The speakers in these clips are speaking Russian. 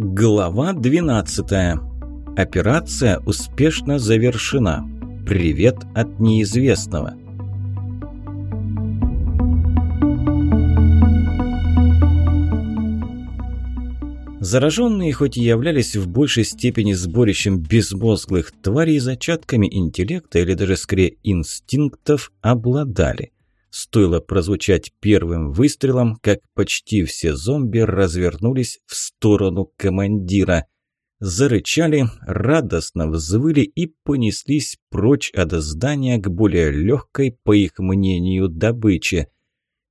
Глава 12. Операция успешно завершена. Привет от неизвестного. Зараженные хоть и являлись в большей степени сборищем безмозглых тварей, зачатками интеллекта или даже скорее инстинктов обладали. Стоило прозвучать первым выстрелом, как почти все зомби развернулись в сторону командира. Зарычали, радостно взвыли и понеслись прочь от здания к более легкой, по их мнению, добыче.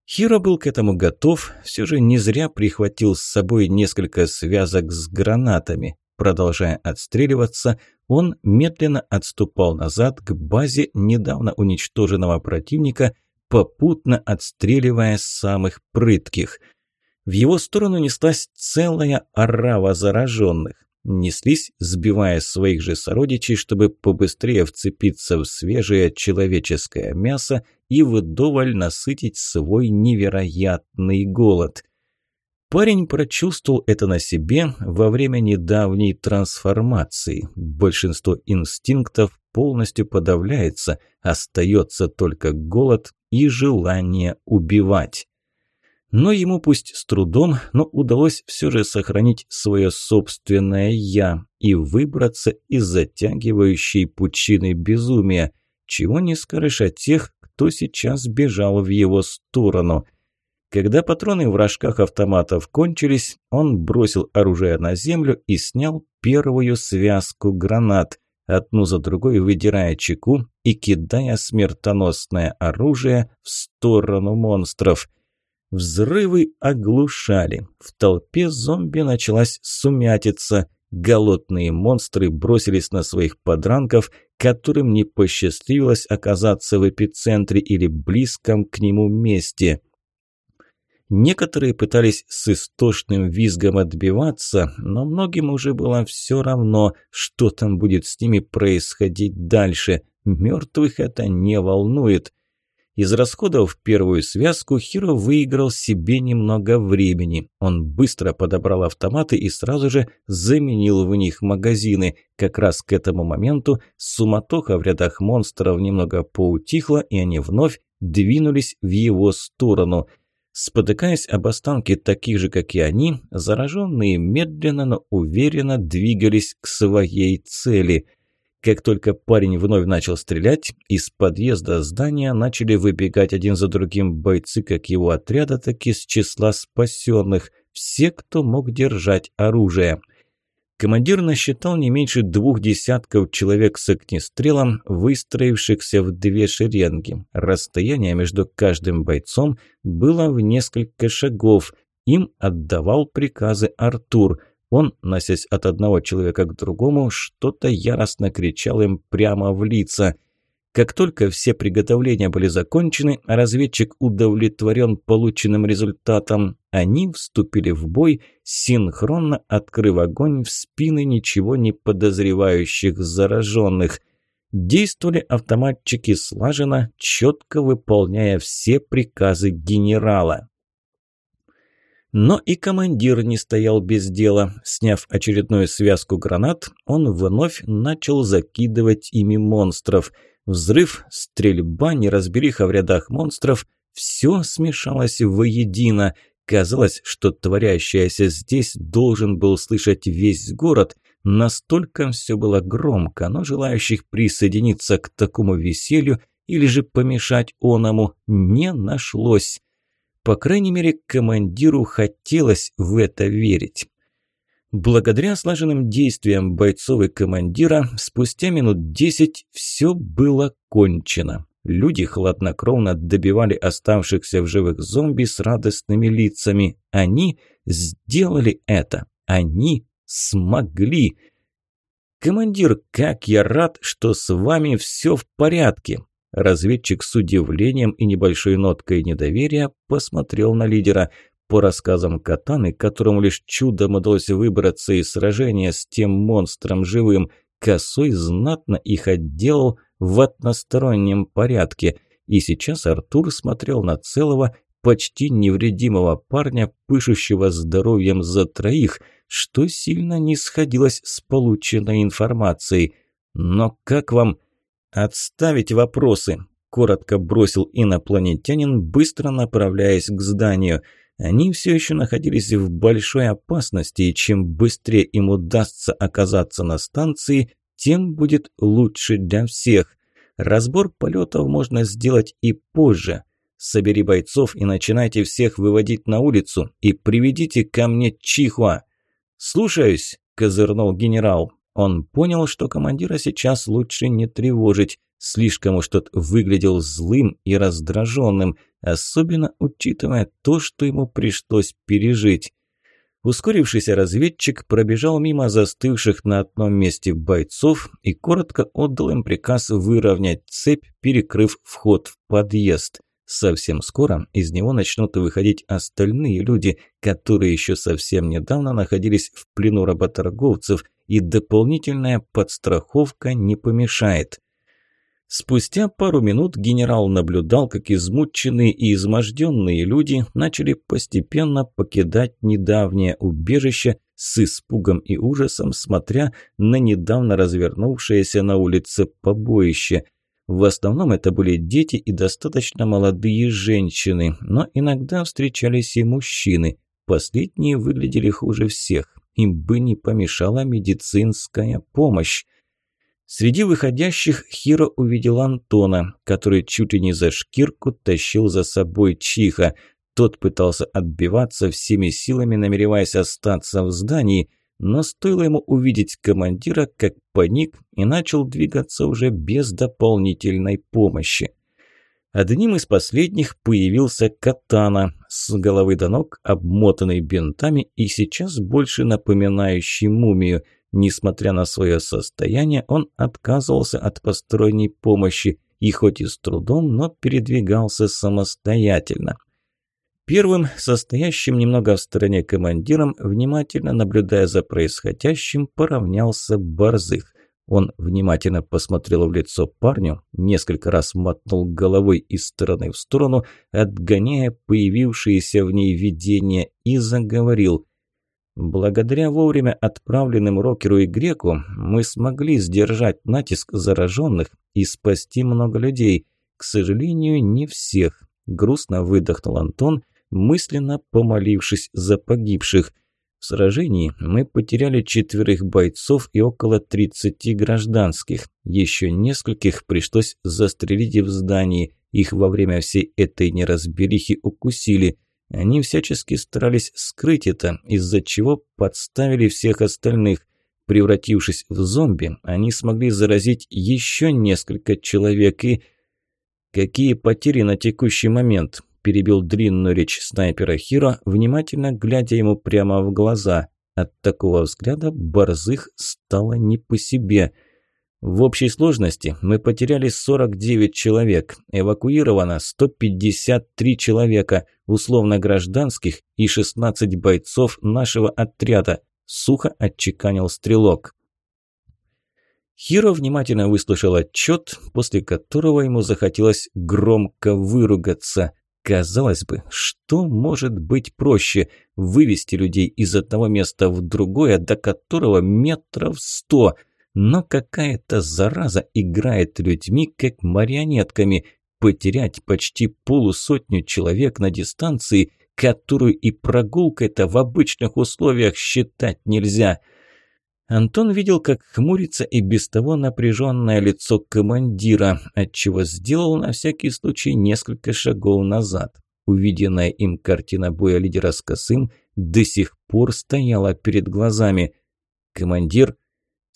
Хиро был к этому готов, все же не зря прихватил с собой несколько связок с гранатами. Продолжая отстреливаться, он медленно отступал назад к базе недавно уничтоженного противника – попутно отстреливая самых прытких. В его сторону неслась целая орава зараженных. Неслись, сбивая своих же сородичей, чтобы побыстрее вцепиться в свежее человеческое мясо и вдоволь насытить свой невероятный голод. Парень прочувствовал это на себе во время недавней трансформации. Большинство инстинктов полностью подавляется, остается только голод и желание убивать. Но ему пусть с трудом, но удалось все же сохранить свое собственное «я» и выбраться из затягивающей пучины безумия, чего не скажешь о тех, кто сейчас бежал в его сторону – когда патроны в рожках автоматов кончились, он бросил оружие на землю и снял первую связку гранат, одну за другой выдирая чеку и кидая смертоносное оружие в сторону монстров. Взрывы оглушали. В толпе зомби началась сумятица. Голодные монстры бросились на своих подранков, которым не посчастливилось оказаться в эпицентре или близком к нему месте. Некоторые пытались с истошным визгом отбиваться, но многим уже было все равно, что там будет с ними происходить дальше. Мертвых это не волнует. Из расходов первую связку Хиро выиграл себе немного времени. Он быстро подобрал автоматы и сразу же заменил в них магазины. Как раз к этому моменту суматоха в рядах монстров немного поутихла, и они вновь двинулись в его сторону – Спотыкаясь об останки таких же, как и они, зараженные медленно, но уверенно двигались к своей цели. Как только парень вновь начал стрелять, из подъезда здания начали выбегать один за другим бойцы как его отряда, так и с числа спасенных, все, кто мог держать оружие – Командир насчитал не меньше двух десятков человек с огнестрелом, выстроившихся в две шеренги. Расстояние между каждым бойцом было в несколько шагов. Им отдавал приказы Артур. Он, носясь от одного человека к другому, что-то яростно кричал им прямо в лица – как только все приготовления были закончены, а разведчик удовлетворен полученным результатом, они вступили в бой, синхронно открыв огонь в спины ничего не подозревающих зараженных. Действовали автоматчики слаженно, четко выполняя все приказы генерала. Но и командир не стоял без дела. Сняв очередную связку гранат, он вновь начал закидывать ими монстров – Взрыв, стрельба, неразбериха в рядах монстров – все смешалось воедино. Казалось, что творящееся здесь должен был слышать весь город. Настолько все было громко, но желающих присоединиться к такому веселью или же помешать оному не нашлось. По крайней мере, командиру хотелось в это верить. Благодаря слаженным действиям бойцов и командира, спустя минут десять все было кончено. Люди хладнокровно добивали оставшихся в живых зомби с радостными лицами. Они сделали это. Они смогли. «Командир, как я рад, что с вами все в порядке!» Разведчик с удивлением и небольшой ноткой недоверия посмотрел на лидера. По рассказам Катаны, которому лишь чудом удалось выбраться из сражения с тем монстром живым, Косой знатно их отделал в одностороннем порядке. И сейчас Артур смотрел на целого, почти невредимого парня, пышущего здоровьем за троих, что сильно не сходилось с полученной информацией. Но как вам... «Отставить вопросы», – коротко бросил инопланетянин, быстро направляясь к зданию. Они все еще находились в большой опасности, и чем быстрее им удастся оказаться на станции, тем будет лучше для всех. Разбор полетов можно сделать и позже. Собери бойцов и начинайте всех выводить на улицу и приведите ко мне Чихуа. «Слушаюсь», – козырнул генерал. Он понял, что командира сейчас лучше не тревожить. Слишком уж тот выглядел злым и раздраженным, особенно учитывая то, что ему пришлось пережить. Ускорившийся разведчик пробежал мимо застывших на одном месте бойцов и коротко отдал им приказ выровнять цепь, перекрыв вход в подъезд. Совсем скоро из него начнут выходить остальные люди, которые еще совсем недавно находились в плену работорговцев, и дополнительная подстраховка не помешает. Спустя пару минут генерал наблюдал, как измученные и изможденные люди начали постепенно покидать недавнее убежище с испугом и ужасом, смотря на недавно развернувшееся на улице побоище. В основном это были дети и достаточно молодые женщины, но иногда встречались и мужчины. Последние выглядели хуже всех. Им бы не помешала медицинская помощь. Среди выходящих Хиро увидел Антона, который чуть ли не за шкирку тащил за собой Чиха. Тот пытался отбиваться всеми силами, намереваясь остаться в здании, но стоило ему увидеть командира, как паник и начал двигаться уже без дополнительной помощи. Одним из последних появился Катана, с головы до ног, обмотанный бинтами и сейчас больше напоминающий мумию – Несмотря на свое состояние, он отказывался от посторонней помощи и хоть и с трудом, но передвигался самостоятельно. Первым, состоящим немного в стороне командиром, внимательно наблюдая за происходящим, поравнялся Борзых. Он внимательно посмотрел в лицо парню, несколько раз мотнул головой из стороны в сторону, отгоняя появившиеся в ней видения, и заговорил – Благодаря вовремя отправленным Рокеру и Греку мы смогли сдержать натиск зараженных и спасти много людей. К сожалению, не всех. Грустно выдохнул Антон, мысленно помолившись за погибших. В сражении мы потеряли четверых бойцов и около 30 гражданских. Еще нескольких пришлось застрелить в здании. Их во время всей этой неразберихи укусили – они всячески старались скрыть это, из-за чего подставили всех остальных. Превратившись в зомби, они смогли заразить еще несколько человек и... «Какие потери на текущий момент?» – перебил длинную речь снайпера Хиро, внимательно глядя ему прямо в глаза. От такого взгляда Борзых стало не по себе – в общей сложности мы потеряли 49 человек, эвакуировано 153 человека, условно гражданских и 16 бойцов нашего отряда, сухо отчеканил стрелок. Хиро внимательно выслушал отчет, после которого ему захотелось громко выругаться. Казалось бы, что может быть проще – вывести людей из одного места в другое, до которого метров сто – но какая-то зараза играет людьми, как марионетками. Потерять почти полусотню человек на дистанции, которую и прогулкой-то в обычных условиях считать нельзя. Антон видел, как хмурится и без того напряженное лицо командира, отчего сделал на всякий случай несколько шагов назад. Увиденная им картина боя лидера с косым до сих пор стояла перед глазами. Командир –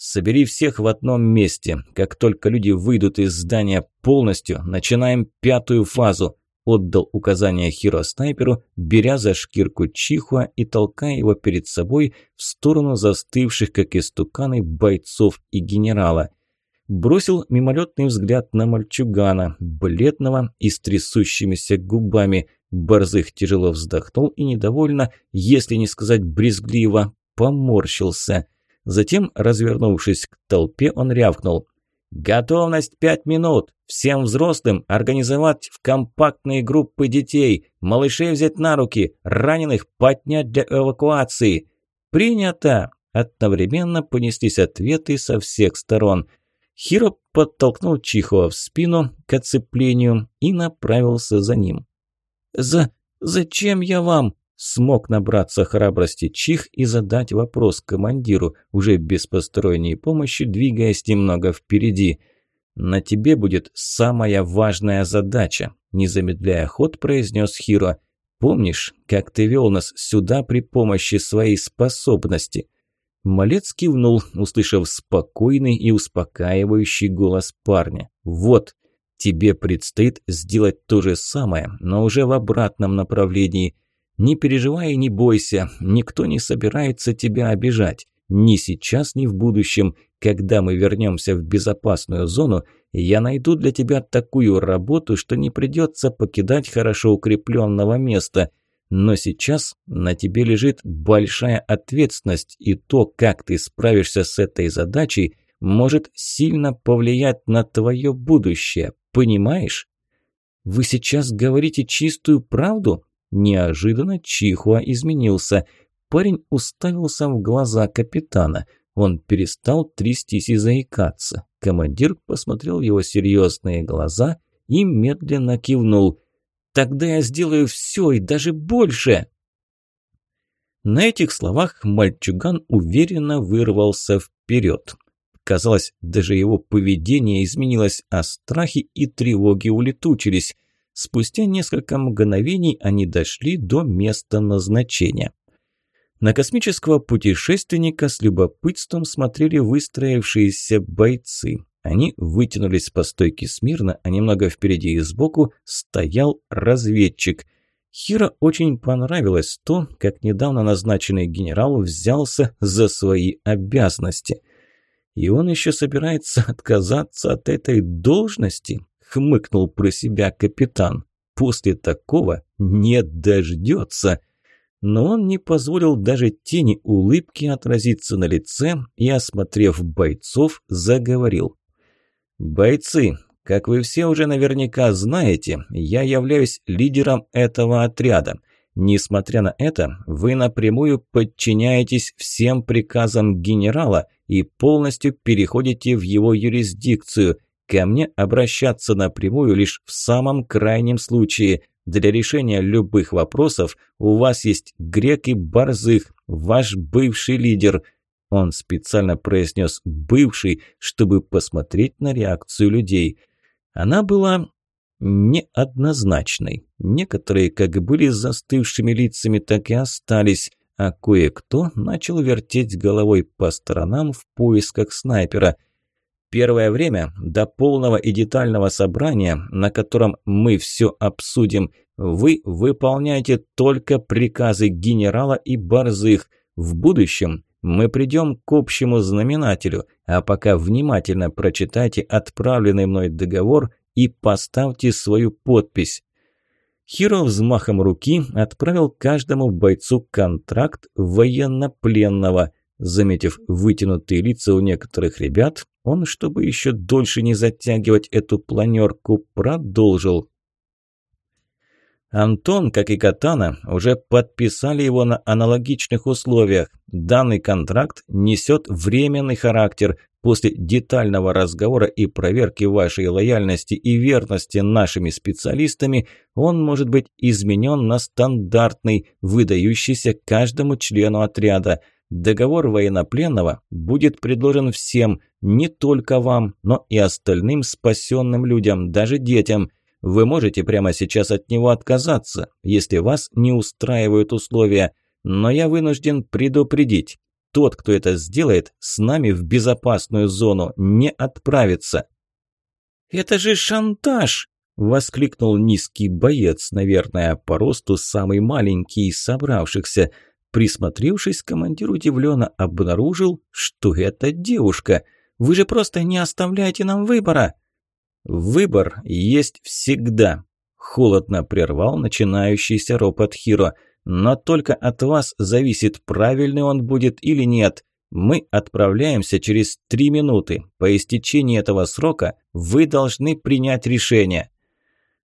Собери всех в одном месте. Как только люди выйдут из здания полностью, начинаем пятую фазу. Отдал указание Хиро-снайперу, беря за шкирку Чихуа и толкая его перед собой в сторону застывших, как истуканы, бойцов и генерала. Бросил мимолетный взгляд на мальчугана, бледного и с трясущимися губами. Борзых тяжело вздохнул и недовольно, если не сказать брезгливо, поморщился – Затем, развернувшись к толпе, он рявкнул. Готовность пять минут. Всем взрослым организовать в компактные группы детей, малышей взять на руки, раненых поднять для эвакуации. Принято. Одновременно понеслись ответы со всех сторон. Хиро подтолкнул Чихова в спину к оцеплению и направился за ним. «За... зачем я вам?» Смог набраться храбрости Чих и задать вопрос командиру, уже без посторонней помощи, двигаясь немного впереди. «На тебе будет самая важная задача», – не замедляя ход, произнес Хиро. «Помнишь, как ты вел нас сюда при помощи своей способности?» Малец кивнул, услышав спокойный и успокаивающий голос парня. «Вот, тебе предстоит сделать то же самое, но уже в обратном направлении. Не переживай и не бойся, никто не собирается тебя обижать. Ни сейчас, ни в будущем. Когда мы вернемся в безопасную зону, я найду для тебя такую работу, что не придется покидать хорошо укрепленного места – но сейчас на тебе лежит большая ответственность, и то, как ты справишься с этой задачей, может сильно повлиять на твое будущее. Понимаешь? Вы сейчас говорите чистую правду? Неожиданно Чихуа изменился. Парень уставился в глаза капитана. Он перестал трястись и заикаться. Командир посмотрел в его серьезные глаза и медленно кивнул – Тогда я сделаю все и даже больше!» На этих словах мальчуган уверенно вырвался вперед. Казалось, даже его поведение изменилось, а страхи и тревоги улетучились. Спустя несколько мгновений они дошли до места назначения. На космического путешественника с любопытством смотрели выстроившиеся бойцы. Они вытянулись по стойке смирно, а немного впереди и сбоку стоял разведчик. Хиро очень понравилось то, как недавно назначенный генерал взялся за свои обязанности. «И он еще собирается отказаться от этой должности?» – хмыкнул про себя капитан. «После такого не дождется!» но он не позволил даже тени улыбки отразиться на лице и, осмотрев бойцов, заговорил. «Бойцы, как вы все уже наверняка знаете, я являюсь лидером этого отряда. Несмотря на это, вы напрямую подчиняетесь всем приказам генерала и полностью переходите в его юрисдикцию. Ко мне обращаться напрямую лишь в самом крайнем случае. Для решения любых вопросов у вас есть грек и борзых, ваш бывший лидер – он специально произнес «бывший», чтобы посмотреть на реакцию людей. Она была неоднозначной. Некоторые как были застывшими лицами, так и остались, а кое-кто начал вертеть головой по сторонам в поисках снайпера. Первое время, до полного и детального собрания, на котором мы все обсудим, вы выполняете только приказы генерала и борзых. В будущем мы придем к общему знаменателю, а пока внимательно прочитайте отправленный мной договор и поставьте свою подпись. Хиро взмахом руки отправил каждому бойцу контракт военнопленного. Заметив вытянутые лица у некоторых ребят, он, чтобы еще дольше не затягивать эту планерку, продолжил. Антон, как и Катана, уже подписали его на аналогичных условиях. Данный контракт несет временный характер. После детального разговора и проверки вашей лояльности и верности нашими специалистами, он может быть изменен на стандартный, выдающийся каждому члену отряда. Договор военнопленного будет предложен всем, не только вам, но и остальным спасенным людям, даже детям – вы можете прямо сейчас от него отказаться, если вас не устраивают условия, но я вынужден предупредить. Тот, кто это сделает, с нами в безопасную зону не отправится». «Это же шантаж!» – воскликнул низкий боец, наверное, по росту самый маленький из собравшихся. Присмотревшись, командир удивленно обнаружил, что это девушка. «Вы же просто не оставляете нам выбора!» «Выбор есть всегда», – холодно прервал начинающийся ропот Хиро. «Но только от вас зависит, правильный он будет или нет. Мы отправляемся через три минуты. По истечении этого срока вы должны принять решение».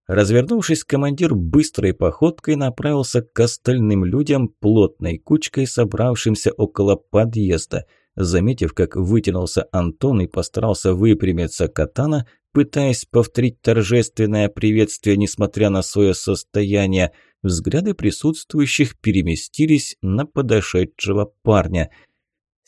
Развернувшись, командир быстрой походкой направился к остальным людям, плотной кучкой, собравшимся около подъезда. Заметив, как вытянулся Антон и постарался выпрямиться Катана, пытаясь повторить торжественное приветствие, несмотря на свое состояние, взгляды присутствующих переместились на подошедшего парня –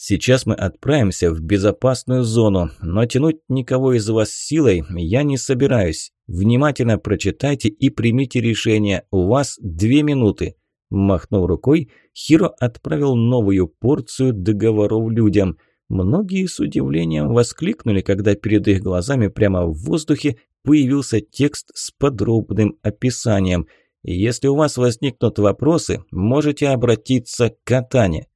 Сейчас мы отправимся в безопасную зону, но тянуть никого из вас силой я не собираюсь. Внимательно прочитайте и примите решение. У вас две минуты». Махнув рукой, Хиро отправил новую порцию договоров людям. Многие с удивлением воскликнули, когда перед их глазами прямо в воздухе появился текст с подробным описанием. Если у вас возникнут вопросы, можете обратиться к Катане.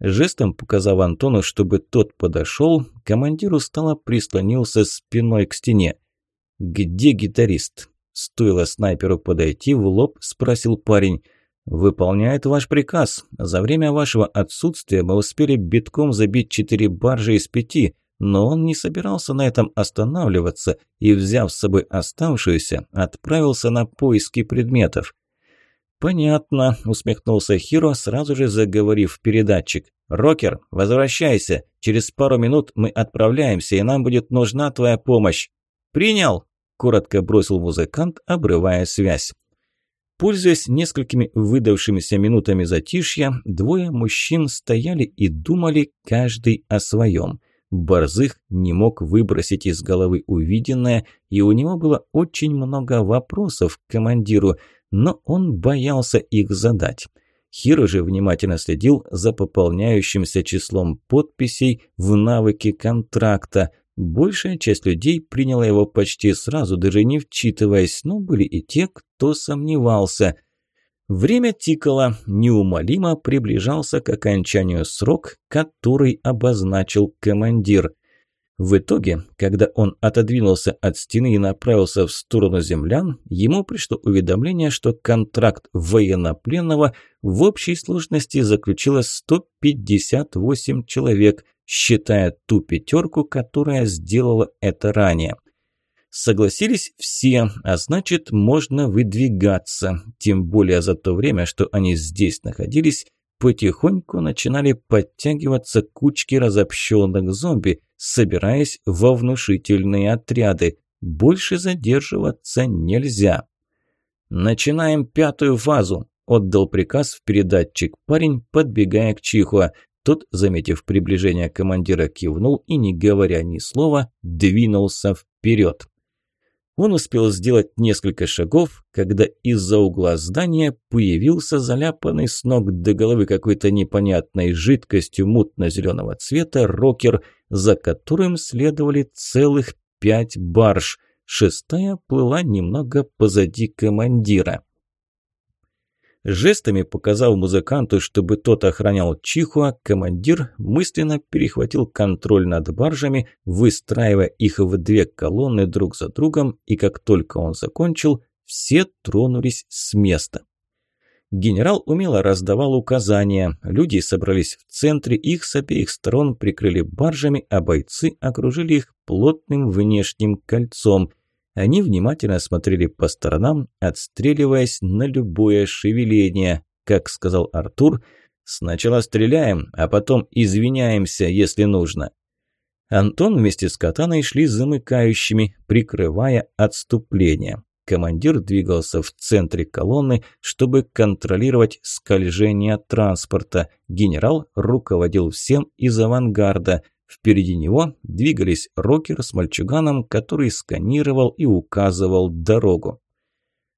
Жестом показав Антону, чтобы тот подошел, командир устало прислонился спиной к стене. «Где гитарист?» Стоило снайперу подойти, в лоб спросил парень. «Выполняет ваш приказ. За время вашего отсутствия мы успели битком забить четыре баржи из пяти, но он не собирался на этом останавливаться и, взяв с собой оставшуюся, отправился на поиски предметов. «Понятно», – усмехнулся Хиро, сразу же заговорив в передатчик. «Рокер, возвращайся. Через пару минут мы отправляемся, и нам будет нужна твоя помощь». «Принял!» – коротко бросил музыкант, обрывая связь. Пользуясь несколькими выдавшимися минутами затишья, двое мужчин стояли и думали каждый о своем. Борзых не мог выбросить из головы увиденное, и у него было очень много вопросов к командиру – но он боялся их задать. Хиро же внимательно следил за пополняющимся числом подписей в навыке контракта. Большая часть людей приняла его почти сразу, даже не вчитываясь, но были и те, кто сомневался. Время тикало, неумолимо приближался к окончанию срок, который обозначил командир – в итоге, когда он отодвинулся от стены и направился в сторону землян, ему пришло уведомление, что контракт военнопленного в общей сложности заключило 158 человек, считая ту пятерку, которая сделала это ранее. Согласились все, а значит, можно выдвигаться. Тем более за то время, что они здесь находились, потихоньку начинали подтягиваться кучки разобщенных зомби, собираясь во внушительные отряды. Больше задерживаться нельзя. «Начинаем пятую фазу», – отдал приказ в передатчик парень, подбегая к Чихуа. Тот, заметив приближение командира, кивнул и, не говоря ни слова, двинулся вперед. Он успел сделать несколько шагов, когда из-за угла здания появился заляпанный с ног до головы какой-то непонятной жидкостью мутно-зеленого цвета рокер, за которым следовали целых пять барж. Шестая плыла немного позади командира. Жестами показав музыканту, чтобы тот охранял Чихуа, командир мысленно перехватил контроль над баржами, выстраивая их в две колонны друг за другом, и как только он закончил, все тронулись с места. Генерал умело раздавал указания. Люди собрались в центре, их с обеих сторон прикрыли баржами, а бойцы окружили их плотным внешним кольцом – они внимательно смотрели по сторонам, отстреливаясь на любое шевеление. Как сказал Артур, «Сначала стреляем, а потом извиняемся, если нужно». Антон вместе с Катаной шли замыкающими, прикрывая отступление. Командир двигался в центре колонны, чтобы контролировать скольжение транспорта. Генерал руководил всем из авангарда – Впереди него двигались рокер с мальчуганом, который сканировал и указывал дорогу.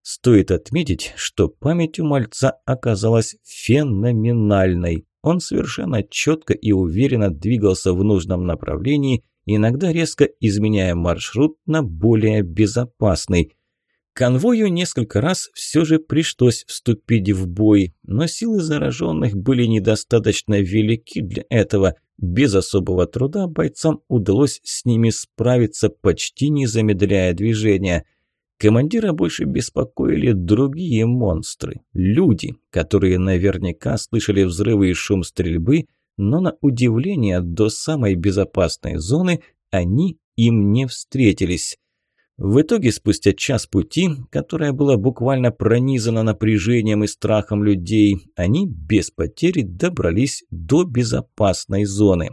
Стоит отметить, что память у мальца оказалась феноменальной. Он совершенно четко и уверенно двигался в нужном направлении, иногда резко изменяя маршрут на более безопасный. Конвою несколько раз все же пришлось вступить в бой, но силы зараженных были недостаточно велики для этого – без особого труда бойцам удалось с ними справиться, почти не замедляя движения. Командира больше беспокоили другие монстры. Люди, которые наверняка слышали взрывы и шум стрельбы, но на удивление до самой безопасной зоны они им не встретились. В итоге, спустя час пути, которое было буквально пронизано напряжением и страхом людей, они без потери добрались до безопасной зоны.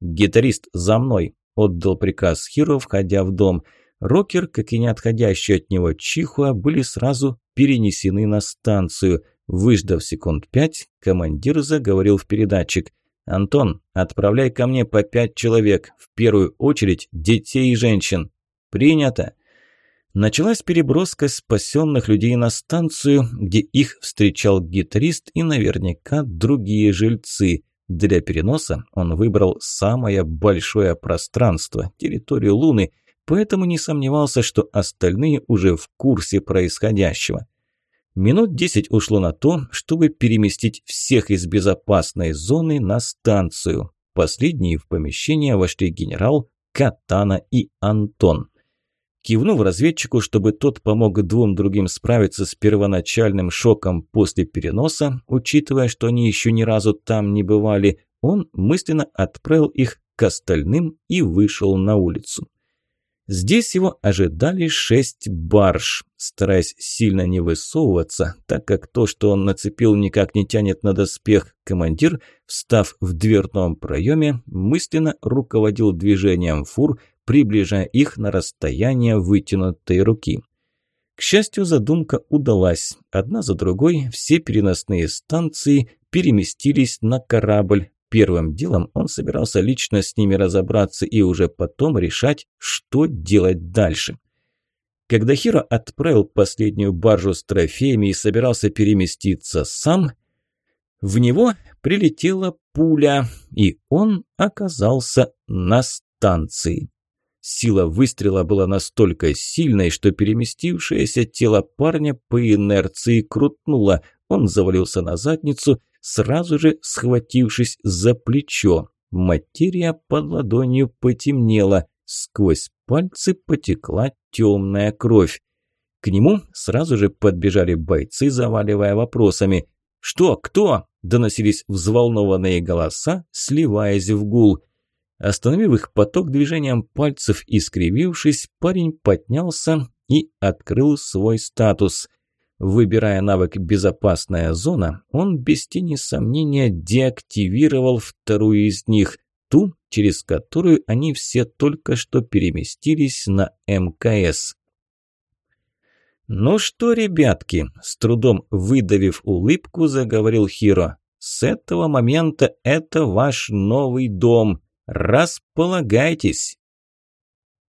«Гитарист, за мной!» – отдал приказ Хиро, входя в дом. Рокер, как и не отходящий от него Чихуа, были сразу перенесены на станцию. Выждав секунд пять, командир заговорил в передатчик. «Антон, отправляй ко мне по пять человек, в первую очередь детей и женщин. «Принято!» Началась переброска спасенных людей на станцию, где их встречал гитарист и наверняка другие жильцы. Для переноса он выбрал самое большое пространство – территорию Луны, поэтому не сомневался, что остальные уже в курсе происходящего. Минут десять ушло на то, чтобы переместить всех из безопасной зоны на станцию. Последние в помещение вошли генерал, Катана и Антон. Кивнув разведчику, чтобы тот помог двум другим справиться с первоначальным шоком после переноса, учитывая, что они еще ни разу там не бывали, он мысленно отправил их к остальным и вышел на улицу. Здесь его ожидали шесть барж, стараясь сильно не высовываться, так как то, что он нацепил, никак не тянет на доспех. Командир, встав в дверном проеме, мысленно руководил движением фур, приближая их на расстояние вытянутой руки. К счастью, задумка удалась. Одна за другой все переносные станции переместились на корабль. Первым делом он собирался лично с ними разобраться и уже потом решать, что делать дальше. Когда Хиро отправил последнюю баржу с трофеями и собирался переместиться сам, в него прилетела пуля, и он оказался на станции. Сила выстрела была настолько сильной, что переместившееся тело парня по инерции крутнуло. Он завалился на задницу, сразу же схватившись за плечо. Материя под ладонью потемнела. Сквозь пальцы потекла темная кровь. К нему сразу же подбежали бойцы, заваливая вопросами. «Что? Кто?» – доносились взволнованные голоса, сливаясь в гул – Остановив их поток движением пальцев и скривившись, парень поднялся и открыл свой статус. Выбирая навык «Безопасная зона», он без тени сомнения деактивировал вторую из них, ту, через которую они все только что переместились на МКС. «Ну что, ребятки», – с трудом выдавив улыбку, заговорил Хиро, – «с этого момента это ваш новый дом. Располагайтесь.